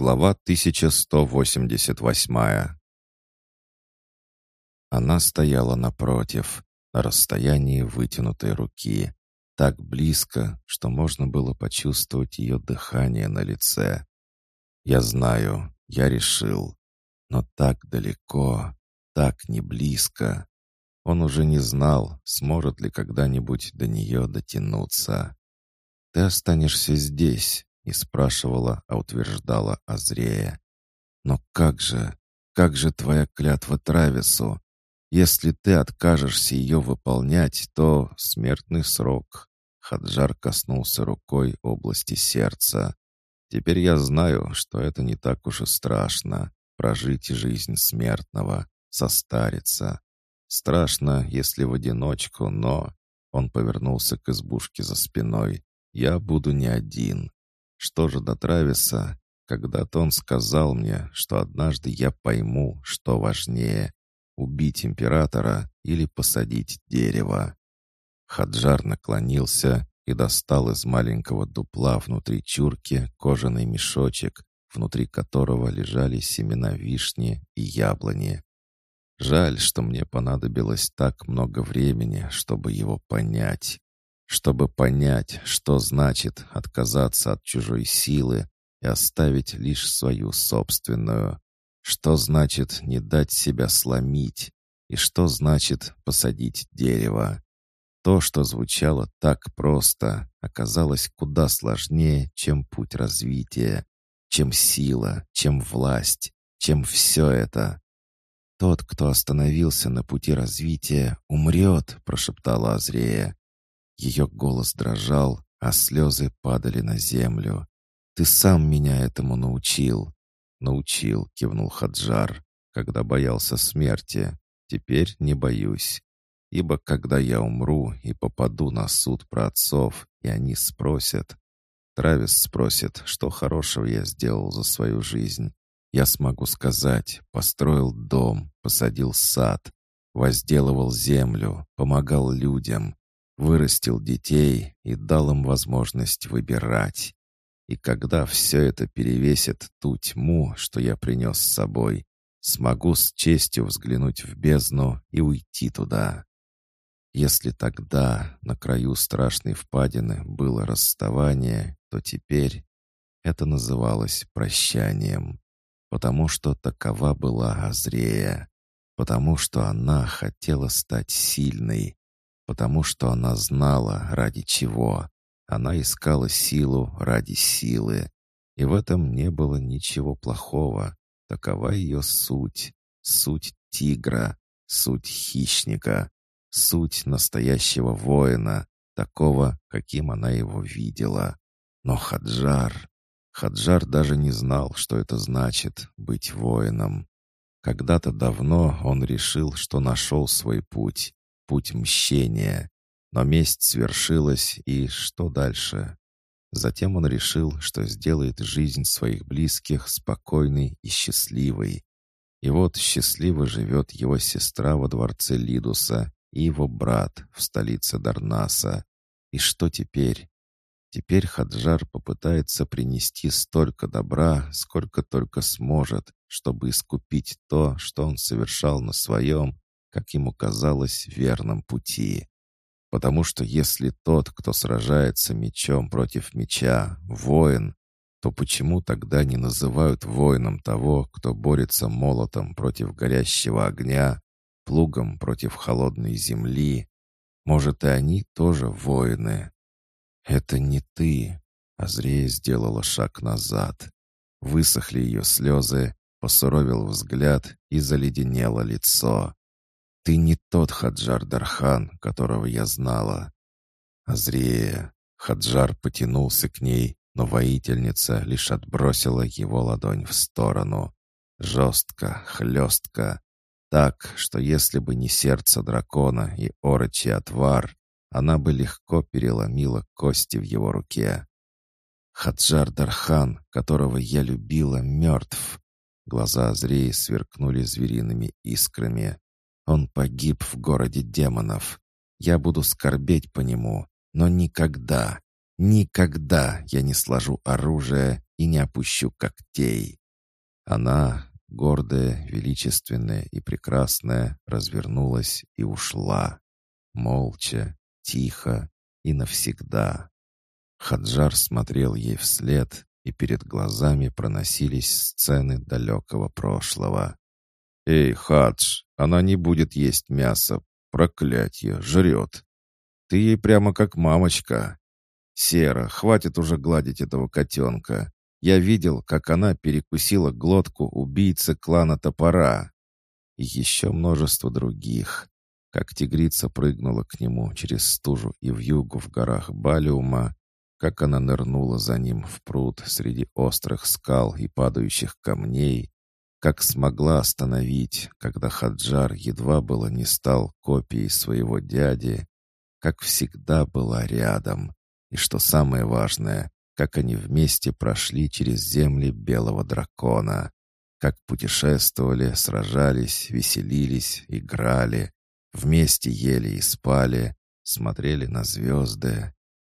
Глава 1188 Она стояла напротив, на расстоянии вытянутой руки, так близко, что можно было почувствовать ее дыхание на лице. «Я знаю, я решил, но так далеко, так не близко». Он уже не знал, сможет ли когда-нибудь до нее дотянуться. «Ты останешься здесь», — не спрашивала, а утверждала Азрея. «Но как же, как же твоя клятва Травису? Если ты откажешься ее выполнять, то смертный срок». Хаджар коснулся рукой области сердца. «Теперь я знаю, что это не так уж и страшно — прожить жизнь смертного, состариться. Страшно, если в одиночку, но...» Он повернулся к избушке за спиной. Я буду не один. Что же до Трависа? Когда-то он сказал мне, что однажды я пойму, что важнее — убить императора или посадить дерево. Хаджар наклонился и достал из маленького дупла внутри чурки кожаный мешочек, внутри которого лежали семена вишни и яблони. Жаль, что мне понадобилось так много времени, чтобы его понять чтобы понять, что значит отказаться от чужой силы и оставить лишь свою собственную, что значит не дать себя сломить и что значит посадить дерево. То, что звучало так просто, оказалось куда сложнее, чем путь развития, чем сила, чем власть, чем все это. «Тот, кто остановился на пути развития, умрет», — прошептала Азрея. Ее голос дрожал, а слезы падали на землю. «Ты сам меня этому научил». «Научил», — кивнул Хаджар, когда боялся смерти. «Теперь не боюсь. Ибо когда я умру и попаду на суд про отцов, и они спросят, Травис спросит, что хорошего я сделал за свою жизнь. Я смогу сказать, построил дом, посадил сад, возделывал землю, помогал людям, вырастил детей и дал им возможность выбирать. И когда все это перевесит ту тьму, что я принес с собой, смогу с честью взглянуть в бездну и уйти туда. Если тогда на краю страшной впадины было расставание, то теперь это называлось прощанием, потому что такова была Азрея, потому что она хотела стать сильной, потому что она знала, ради чего. Она искала силу ради силы. И в этом не было ничего плохого. Такова ее суть. Суть тигра, суть хищника, суть настоящего воина, такого, каким она его видела. Но Хаджар... Хаджар даже не знал, что это значит — быть воином. Когда-то давно он решил, что нашел свой путь, путь мщения. Но месть свершилась, и что дальше? Затем он решил, что сделает жизнь своих близких спокойной и счастливой. И вот счастливо живет его сестра во дворце Лидуса и его брат в столице Дарнаса. И что теперь? Теперь Хаджар попытается принести столько добра, сколько только сможет, чтобы искупить то, что он совершал на своем как ему казалось, верном пути. Потому что если тот, кто сражается мечом против меча, воин, то почему тогда не называют воином того, кто борется молотом против горящего огня, плугом против холодной земли? Может, и они тоже воины? «Это не ты», — Азрея сделала шаг назад. Высохли ее слезы, посуровил взгляд и заледенело лицо. Ты не тот Хаджар Дархан, которого я знала. Азрея. Хаджар потянулся к ней, но воительница лишь отбросила его ладонь в сторону. Жестко, хлестко. Так, что если бы не сердце дракона и орочий отвар, она бы легко переломила кости в его руке. Хаджар Дархан, которого я любила, мертв. Глаза Азреи сверкнули звериными искрами. Он погиб в городе демонов. Я буду скорбеть по нему, но никогда, никогда я не сложу оружие и не опущу когтей. Она, гордая, величественная и прекрасная, развернулась и ушла. Молча, тихо и навсегда. Хаджар смотрел ей вслед, и перед глазами проносились сцены далекого прошлого. «Эй, Хадж, она не будет есть мясо. Проклятье, жрет. Ты ей прямо как мамочка. Сера, хватит уже гладить этого котенка. Я видел, как она перекусила глотку убийцы клана Топора. И еще множество других. Как тигрица прыгнула к нему через стужу и вьюгу в горах Балиума, как она нырнула за ним в пруд среди острых скал и падающих камней, как смогла остановить, когда Хаджар едва было не стал копией своего дяди, как всегда была рядом, и, что самое важное, как они вместе прошли через земли белого дракона, как путешествовали, сражались, веселились, играли, вместе ели и спали, смотрели на звезды.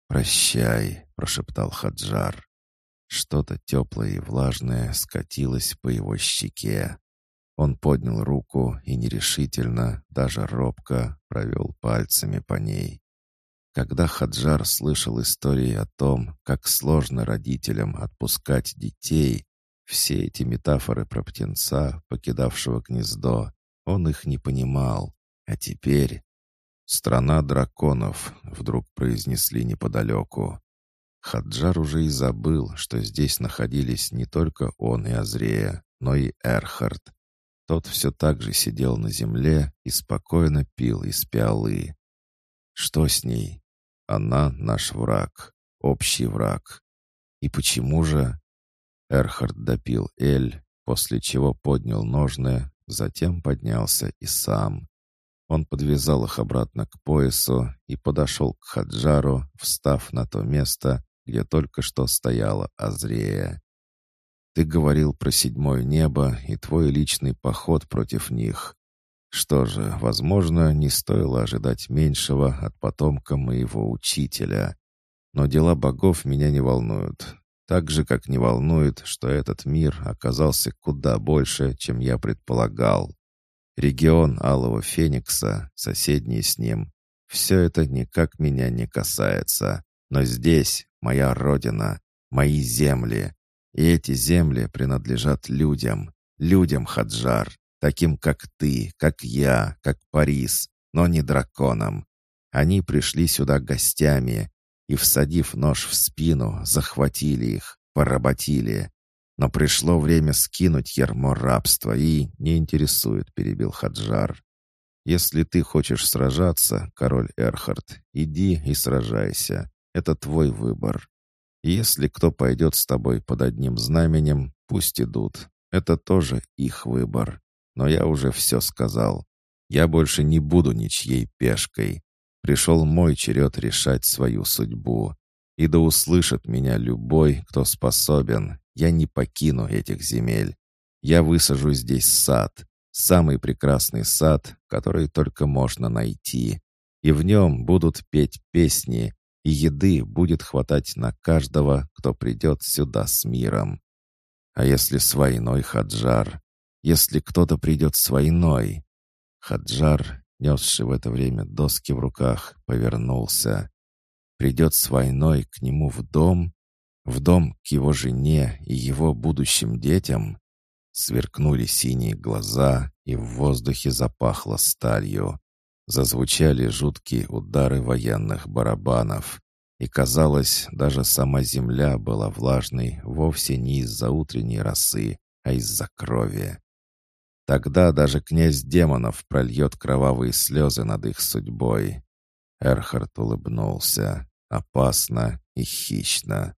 «Прощай», — прошептал Хаджар. Что-то теплое и влажное скатилось по его щеке. Он поднял руку и нерешительно, даже робко, провел пальцами по ней. Когда Хаджар слышал истории о том, как сложно родителям отпускать детей, все эти метафоры про птенца, покидавшего гнездо, он их не понимал. А теперь... «Страна драконов», — вдруг произнесли неподалеку. Хаджар уже и забыл, что здесь находились не только он и Азрея, но и Эрхард. Тот все так же сидел на земле и спокойно пил из пиалы. Что с ней? Она наш враг, общий враг. И почему же? Эрхард допил Эль, после чего поднял ножны, затем поднялся и сам. Он подвязал их обратно к поясу и подошел к Хаджару, встав на то место, где только что стояла Азрея. «Ты говорил про седьмое небо и твой личный поход против них. Что же, возможно, не стоило ожидать меньшего от потомка моего учителя. Но дела богов меня не волнуют. Так же, как не волнует, что этот мир оказался куда больше, чем я предполагал. Регион Алого Феникса, соседний с ним, все это никак меня не касается. Но здесь моя родина, мои земли. И эти земли принадлежат людям, людям, Хаджар, таким как ты, как я, как Парис, но не драконам. Они пришли сюда гостями и, всадив нож в спину, захватили их, поработили. Но пришло время скинуть ярмо рабства и не интересует, перебил Хаджар. Если ты хочешь сражаться, король Эрхард, иди и сражайся. Это твой выбор. Если кто пойдет с тобой под одним знаменем, пусть идут. Это тоже их выбор. Но я уже все сказал. Я больше не буду ничьей пешкой. Пришел мой черед решать свою судьбу. И да услышит меня любой, кто способен. Я не покину этих земель. Я высажу здесь сад. Самый прекрасный сад, который только можно найти. И в нем будут петь песни, и еды будет хватать на каждого, кто придет сюда с миром. А если с войной, Хаджар? если кто-то придет с войной. Хаджар, несший в это время доски в руках, повернулся. Придет с войной к нему в дом, в дом к его жене и его будущим детям. Сверкнули синие глаза, и в воздухе запахло сталью. Зазвучали жуткие удары военных барабанов. И казалось, даже сама земля была влажной вовсе не из-за утренней росы, а из-за крови. Тогда даже князь демонов прольет кровавые слезы над их судьбой. Эрхард улыбнулся, опасно и хищно.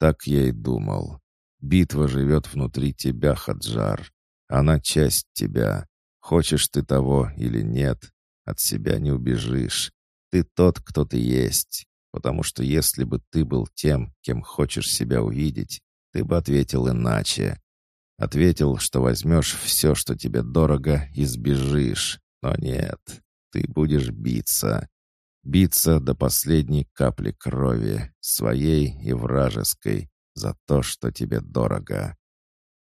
Так я и думал. Битва живет внутри тебя, Хаджар. Она часть тебя. Хочешь ты того или нет, от себя не убежишь. Ты тот, кто ты есть. Потому что если бы ты был тем, кем хочешь себя увидеть, ты бы ответил иначе. Ответил, что возьмешь все, что тебе дорого, и сбежишь. Но нет, ты будешь биться. Биться до последней капли крови, своей и вражеской, за то, что тебе дорого.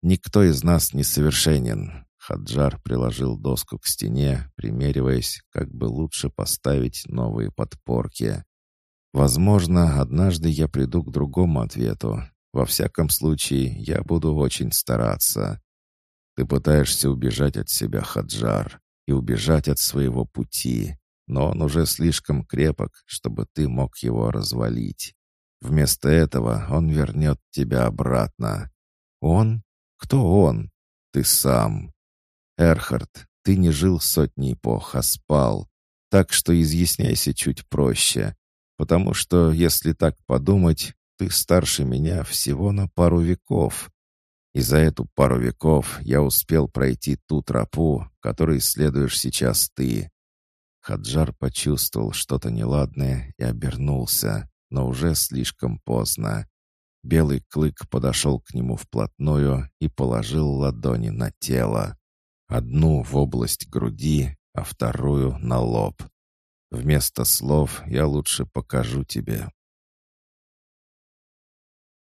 Никто из нас не совершенен. Хаджар приложил доску к стене, примериваясь, как бы лучше поставить новые подпорки. Возможно, однажды я приду к другому ответу. Во всяком случае, я буду очень стараться. Ты пытаешься убежать от себя, Хаджар, и убежать от своего пути, но он уже слишком крепок, чтобы ты мог его развалить. Вместо этого он вернет тебя обратно. Он? Кто он? Ты сам. Эрхард, ты не жил сотни эпох, а спал. Так что изъясняйся чуть проще. Потому что, если так подумать, ты старше меня всего на пару веков. И за эту пару веков я успел пройти ту тропу, которой следуешь сейчас ты». Хаджар почувствовал что-то неладное и обернулся, но уже слишком поздно. Белый клык подошел к нему вплотную и положил ладони на тело. Одну в область груди, а вторую на лоб. «Вместо слов я лучше покажу тебе,